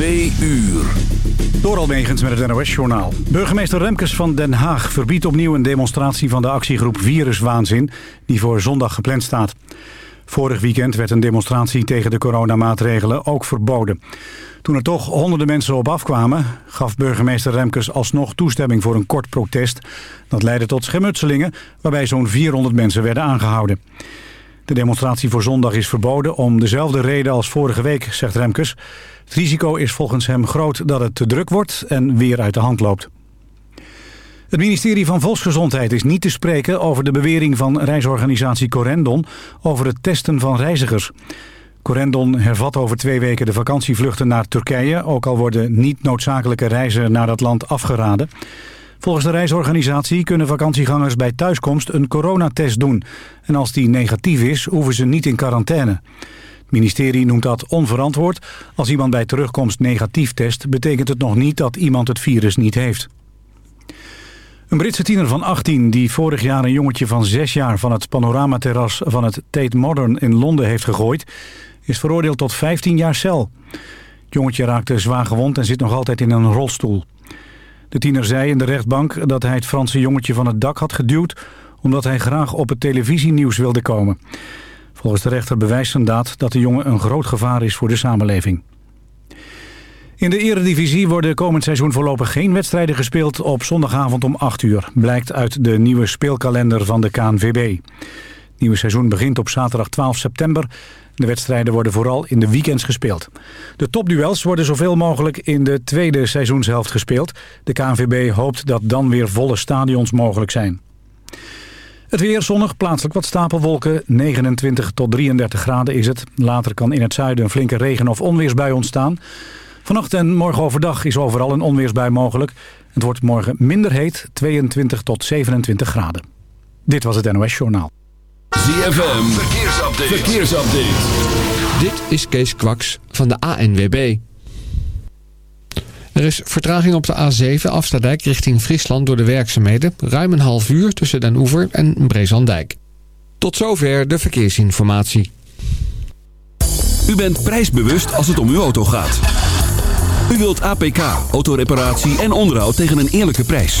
Twee uur. Door Almegens met het NOS-journaal. Burgemeester Remkes van Den Haag verbiedt opnieuw een demonstratie van de actiegroep Viruswaanzin... die voor zondag gepland staat. Vorig weekend werd een demonstratie tegen de coronamaatregelen ook verboden. Toen er toch honderden mensen op afkwamen... gaf burgemeester Remkes alsnog toestemming voor een kort protest. Dat leidde tot schermutselingen waarbij zo'n 400 mensen werden aangehouden. De demonstratie voor zondag is verboden om dezelfde reden als vorige week, zegt Remkes. Het risico is volgens hem groot dat het te druk wordt en weer uit de hand loopt. Het ministerie van Volksgezondheid is niet te spreken over de bewering van reisorganisatie Corendon over het testen van reizigers. Corendon hervat over twee weken de vakantievluchten naar Turkije, ook al worden niet noodzakelijke reizen naar dat land afgeraden. Volgens de reisorganisatie kunnen vakantiegangers bij thuiskomst een coronatest doen. En als die negatief is, hoeven ze niet in quarantaine. Het ministerie noemt dat onverantwoord. Als iemand bij terugkomst negatief test, betekent het nog niet dat iemand het virus niet heeft. Een Britse tiener van 18 die vorig jaar een jongetje van 6 jaar van het panoramaterras van het Tate Modern in Londen heeft gegooid, is veroordeeld tot 15 jaar cel. Het jongetje raakte zwaar gewond en zit nog altijd in een rolstoel. De tiener zei in de rechtbank dat hij het Franse jongetje van het dak had geduwd... omdat hij graag op het televisienieuws wilde komen. Volgens de rechter bewijst zijn daad dat de jongen een groot gevaar is voor de samenleving. In de eredivisie worden komend seizoen voorlopig geen wedstrijden gespeeld op zondagavond om 8 uur. Blijkt uit de nieuwe speelkalender van de KNVB. Het nieuwe seizoen begint op zaterdag 12 september de wedstrijden worden vooral in de weekends gespeeld. De topduels worden zoveel mogelijk in de tweede seizoenshelft gespeeld. De KNVB hoopt dat dan weer volle stadions mogelijk zijn. Het weer zonnig, plaatselijk wat stapelwolken. 29 tot 33 graden is het. Later kan in het zuiden een flinke regen- of onweersbui ontstaan. Vannacht en morgen overdag is overal een onweersbui mogelijk. Het wordt morgen minder heet, 22 tot 27 graden. Dit was het NOS Journaal. ZFM, verkeersupdate. verkeersupdate. Dit is Kees Kwaks van de ANWB. Er is vertraging op de A7 Afstadijk richting Friesland door de werkzaamheden. Ruim een half uur tussen Den Oever en Brezandijk. Tot zover de verkeersinformatie. U bent prijsbewust als het om uw auto gaat. U wilt APK, autoreparatie en onderhoud tegen een eerlijke prijs.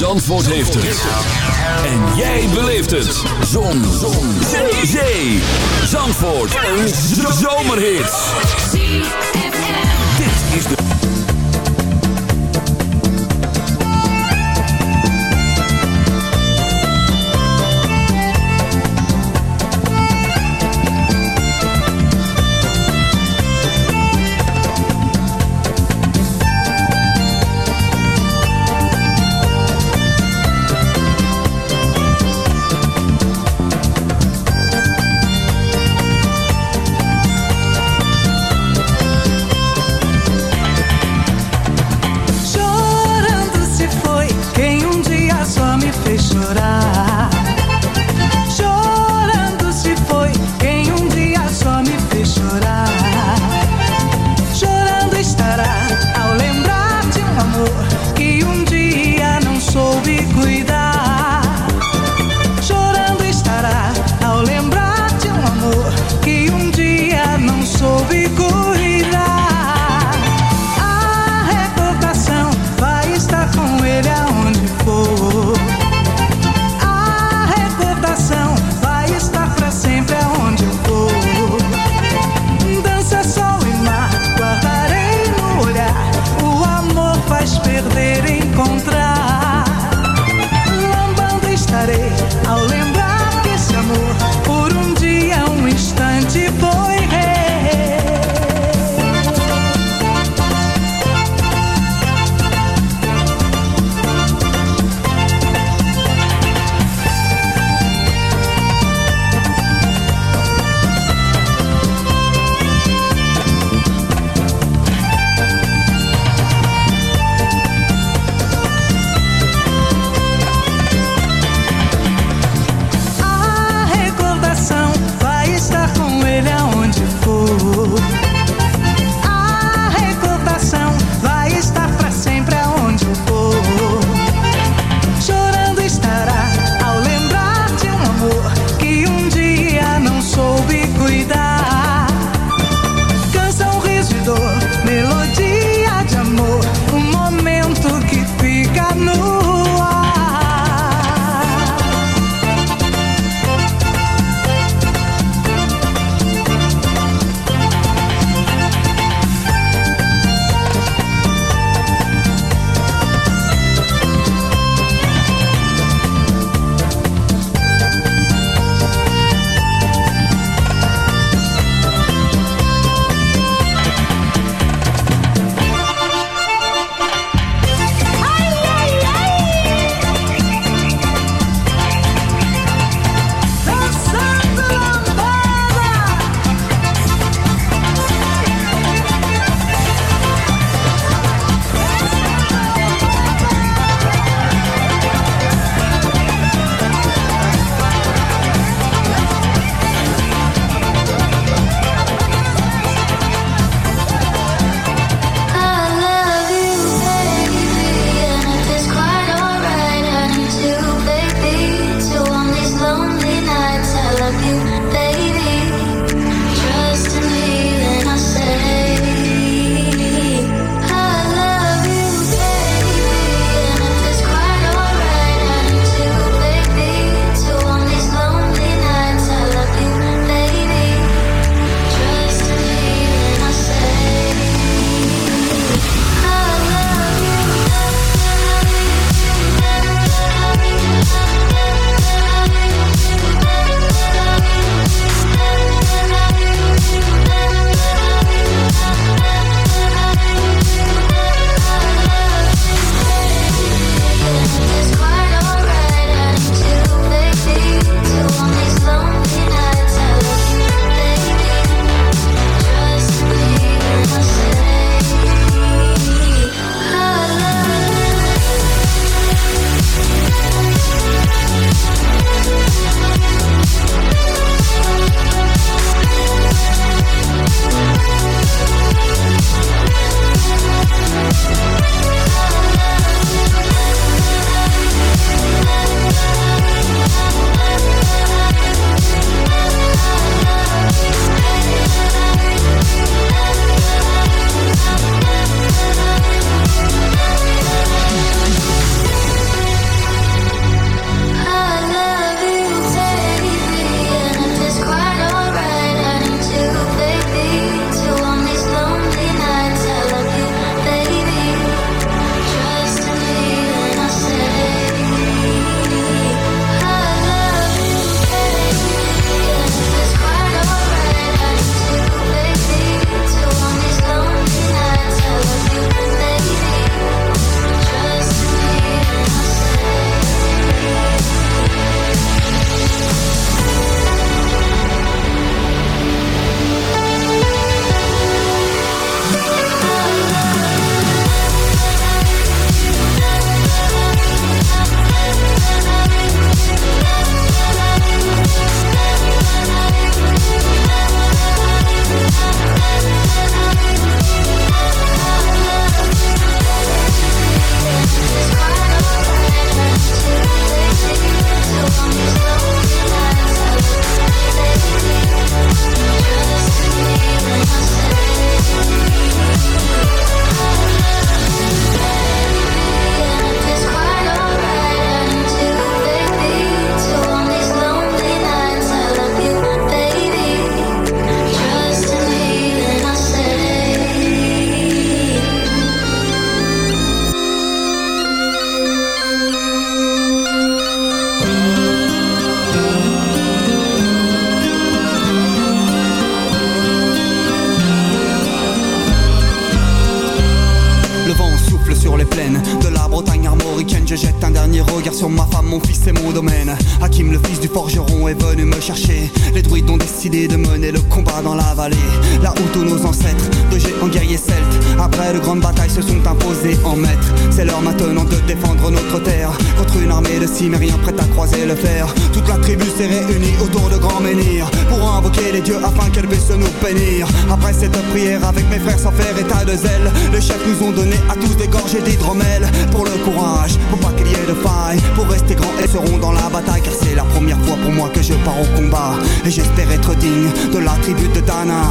Zandvoort heeft het. En jij beleeft het. Zon. Zon. Zee. Zee. Zandvoort. Een zomerhit. Dit is de... nous ont donné à tous des gorgées d'hydromel Pour le courage, pour pas qu'il y ait de faille Pour rester grands et seront dans la bataille. Car c'est la première fois pour moi que je pars au combat. Et j'espère être digne de la tribu de Dana,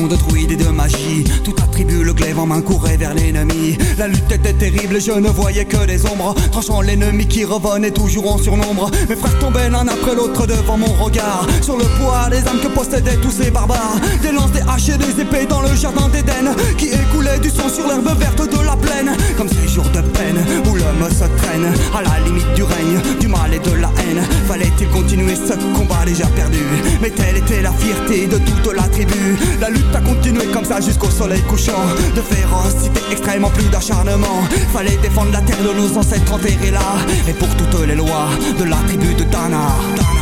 de druides et de magie. Tout attribue le glaive en main courait vers l'ennemi. La lutte était terrible je ne voyais que des ombres. Tranchant l'ennemi qui revenait toujours en surnombre. Mes frères tombaient l'un après l'autre devant mon regard. Sur le poids des âmes que possédaient tous ces barbares. Des lances, des haches et des épées dans le jardin d'Éden. Qui écoulait du sang sur l'herbe verte la plaine Comme ces jours de peine où l'homme se traîne À la limite du règne, du mal et de la haine. Fallait-il continuer ce combat déjà perdu? Mais telle était la fierté de toute la tribu. La lutte a continué comme ça jusqu'au soleil couchant. De férocité extrêmement plus d'acharnement. Fallait défendre la terre de nos ancêtres enterrés là. Et pour toutes les lois de la tribu de Dana, on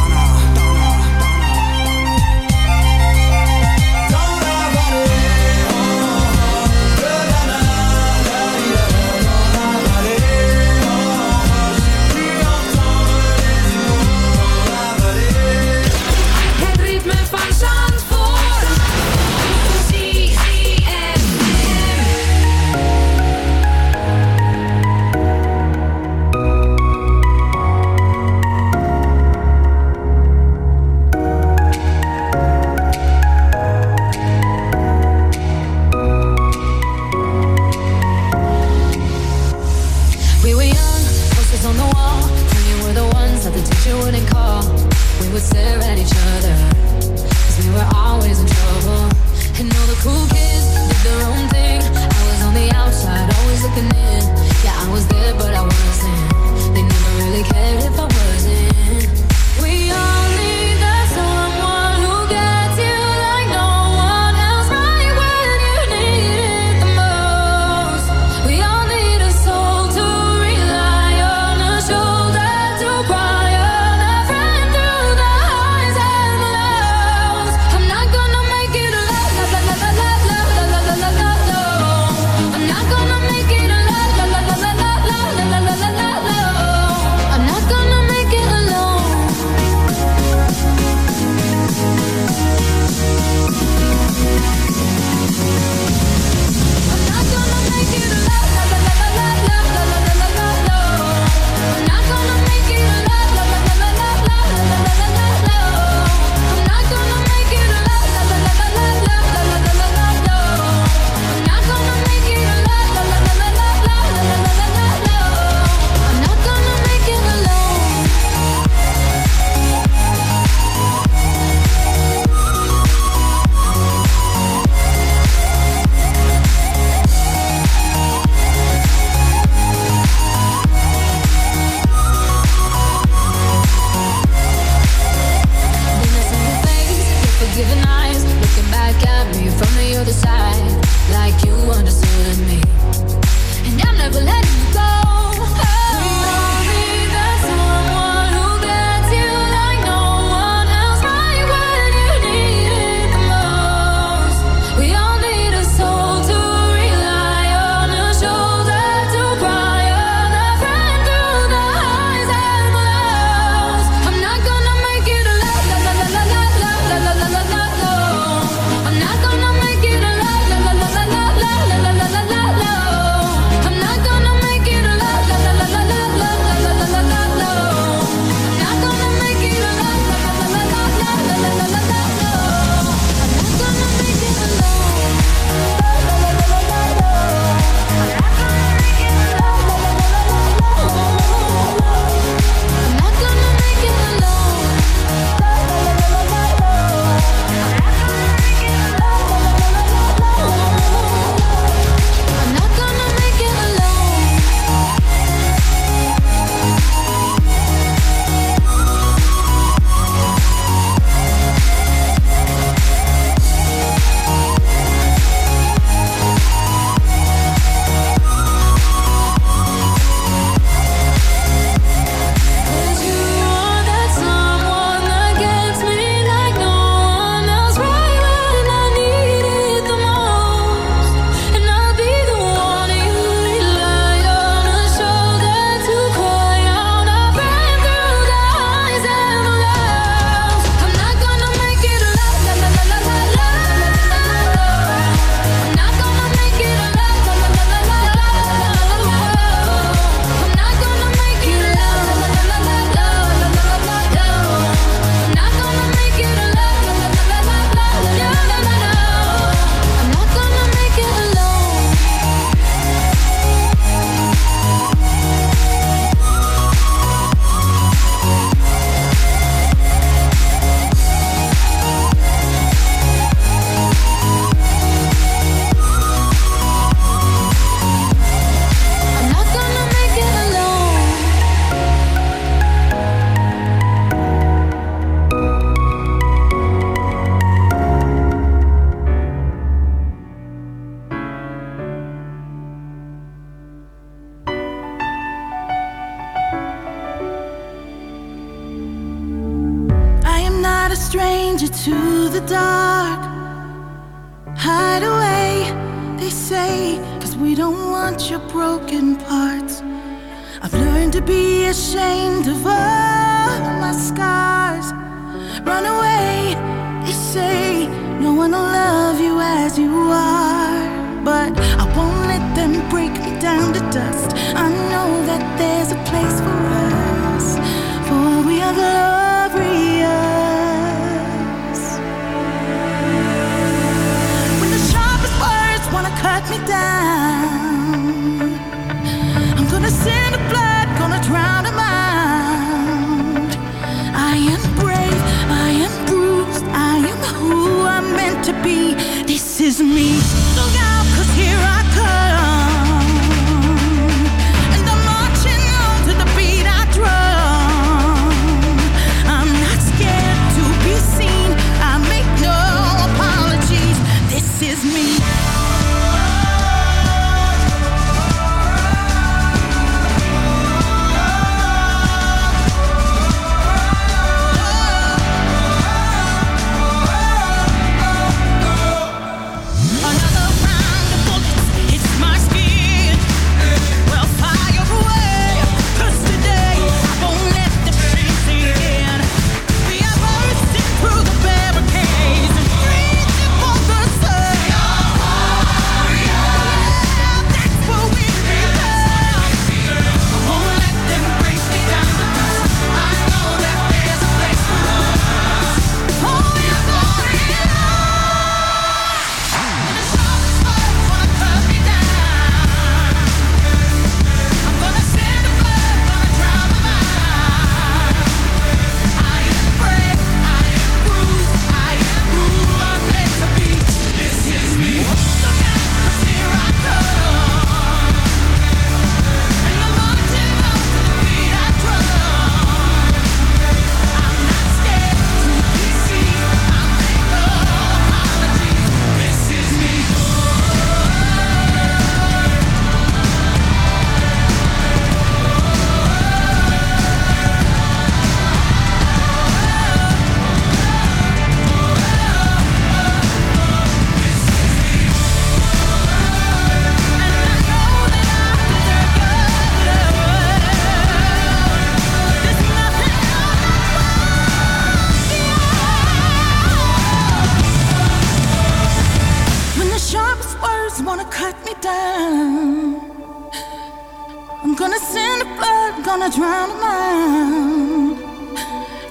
I'm gonna send a flood, gonna drown the mind.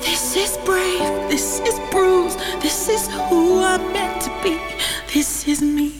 This is brave, this is bruised, this is who I'm meant to be, this is me.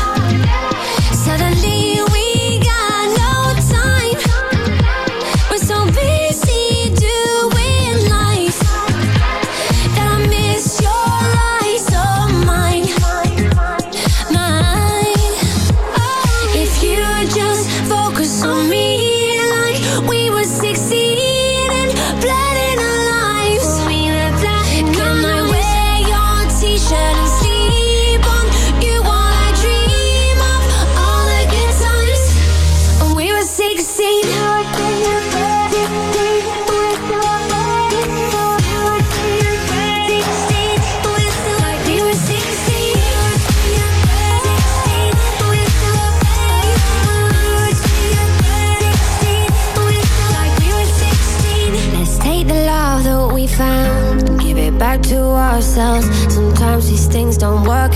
don't work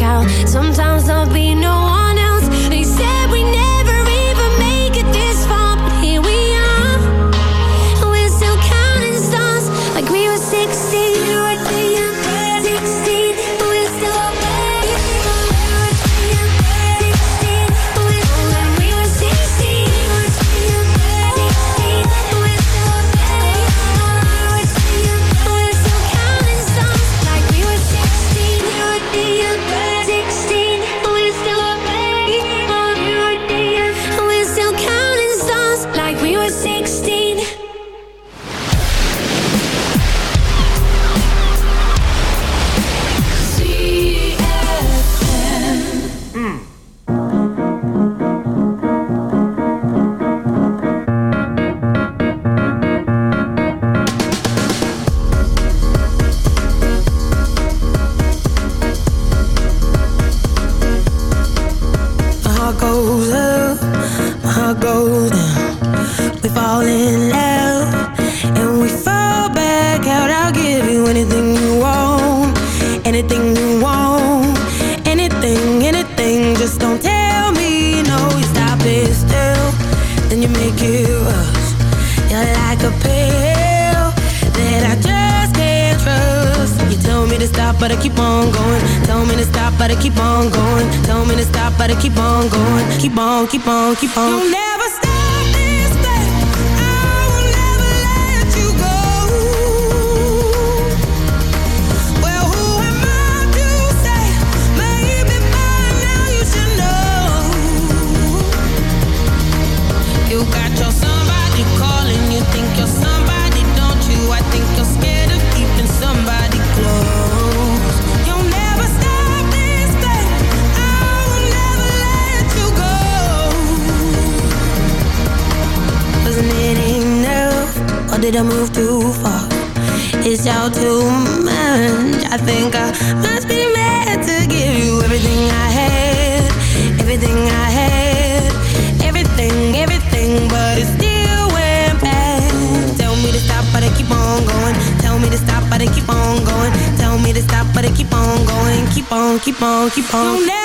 on, keep on, keep on.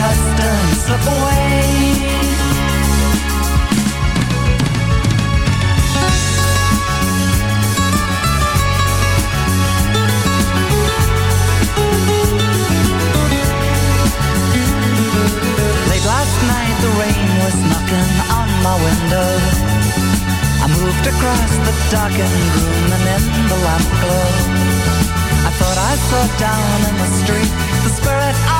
accustomed, slip away. the rain was knocking on my window. I moved across the darkened room and in the lamp glow. I thought I saw down in the street. The spirit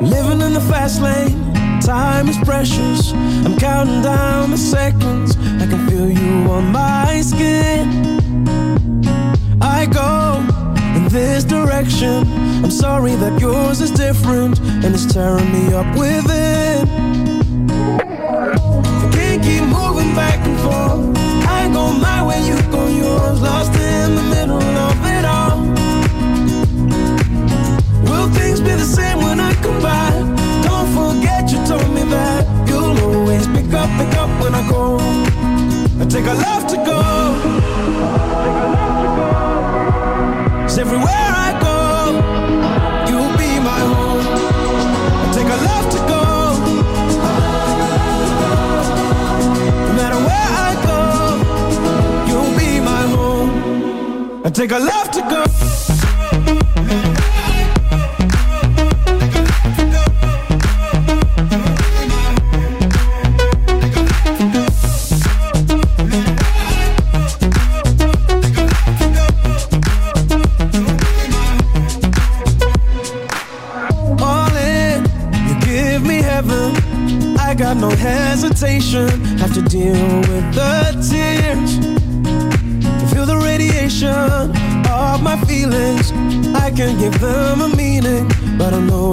Living in the fast lane, time is precious. I'm counting down the seconds. On my skin. I go in this direction. I'm sorry that yours is different and it's tearing me up within. I can't keep moving back and forth. I go my way, you go yours. Lost in the middle of it all. Will things be the same when I come back? Don't forget you told me that you'll always pick up, pick up when I go. Take a love to go. Cause everywhere I go, you'll be my home. I take a love to go. No matter where I go, you'll be my home. I take a love to go.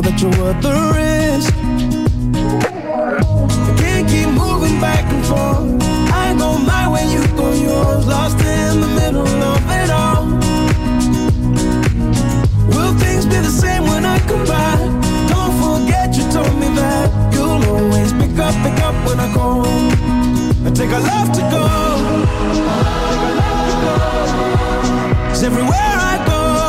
That you're worth the risk. I can't keep moving back and forth. I go my way, you go yours. Lost in the middle of it all. Will things be the same when I come back? Don't forget you told me that you'll always pick up, pick up when I go. I take a love to go. Cause everywhere I go,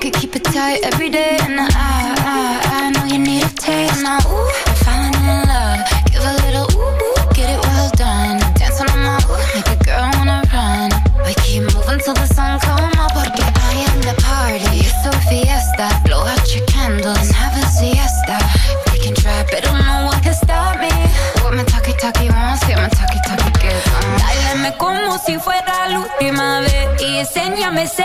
It, keep it tight every day. And I, I, I know you need a taste. Now, ooh, I'm falling in love. Give a little ooh, ooh, get it well done. Dance on my ooh, make a girl wanna run. We keep moving till the sun come up. Porque I am the party. It's fiesta. Blow out your candles and have a siesta. We can try, but don't know what can stop me. What my talkie talkie wants, get my talkie talkie gets on. Báilame como si fuera la última vez Y enséñame ese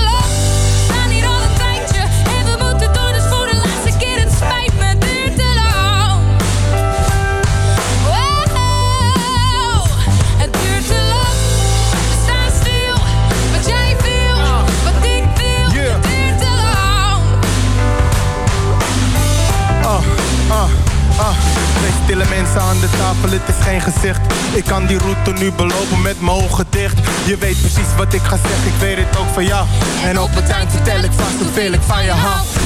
Twee stille mensen aan de tafel, het is geen gezicht. Ik kan die route nu belopen met mijn ogen dicht. Je weet precies wat ik ga zeggen, ik weet het ook van jou. En op het eind vertel ik vast hoeveel ik van je hou.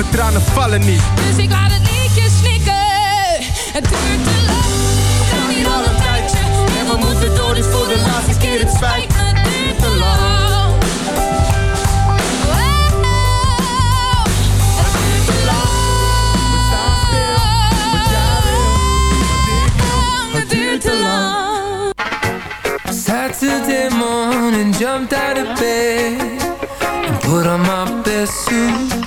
Mijn tranen vallen niet. Dus ik laat het liedje snikken. Het duurt te lang. We staan hier al een tijdje. En we moeten door, dus voor de laatste keer het spijt me. Het duurt te lang. Wow, het duurt te lang. Het duurt te lang. Saturday morning, jumped out of bed and put on my best suit.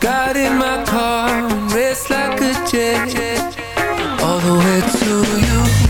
Got in my car and raced like a jet all the way to you.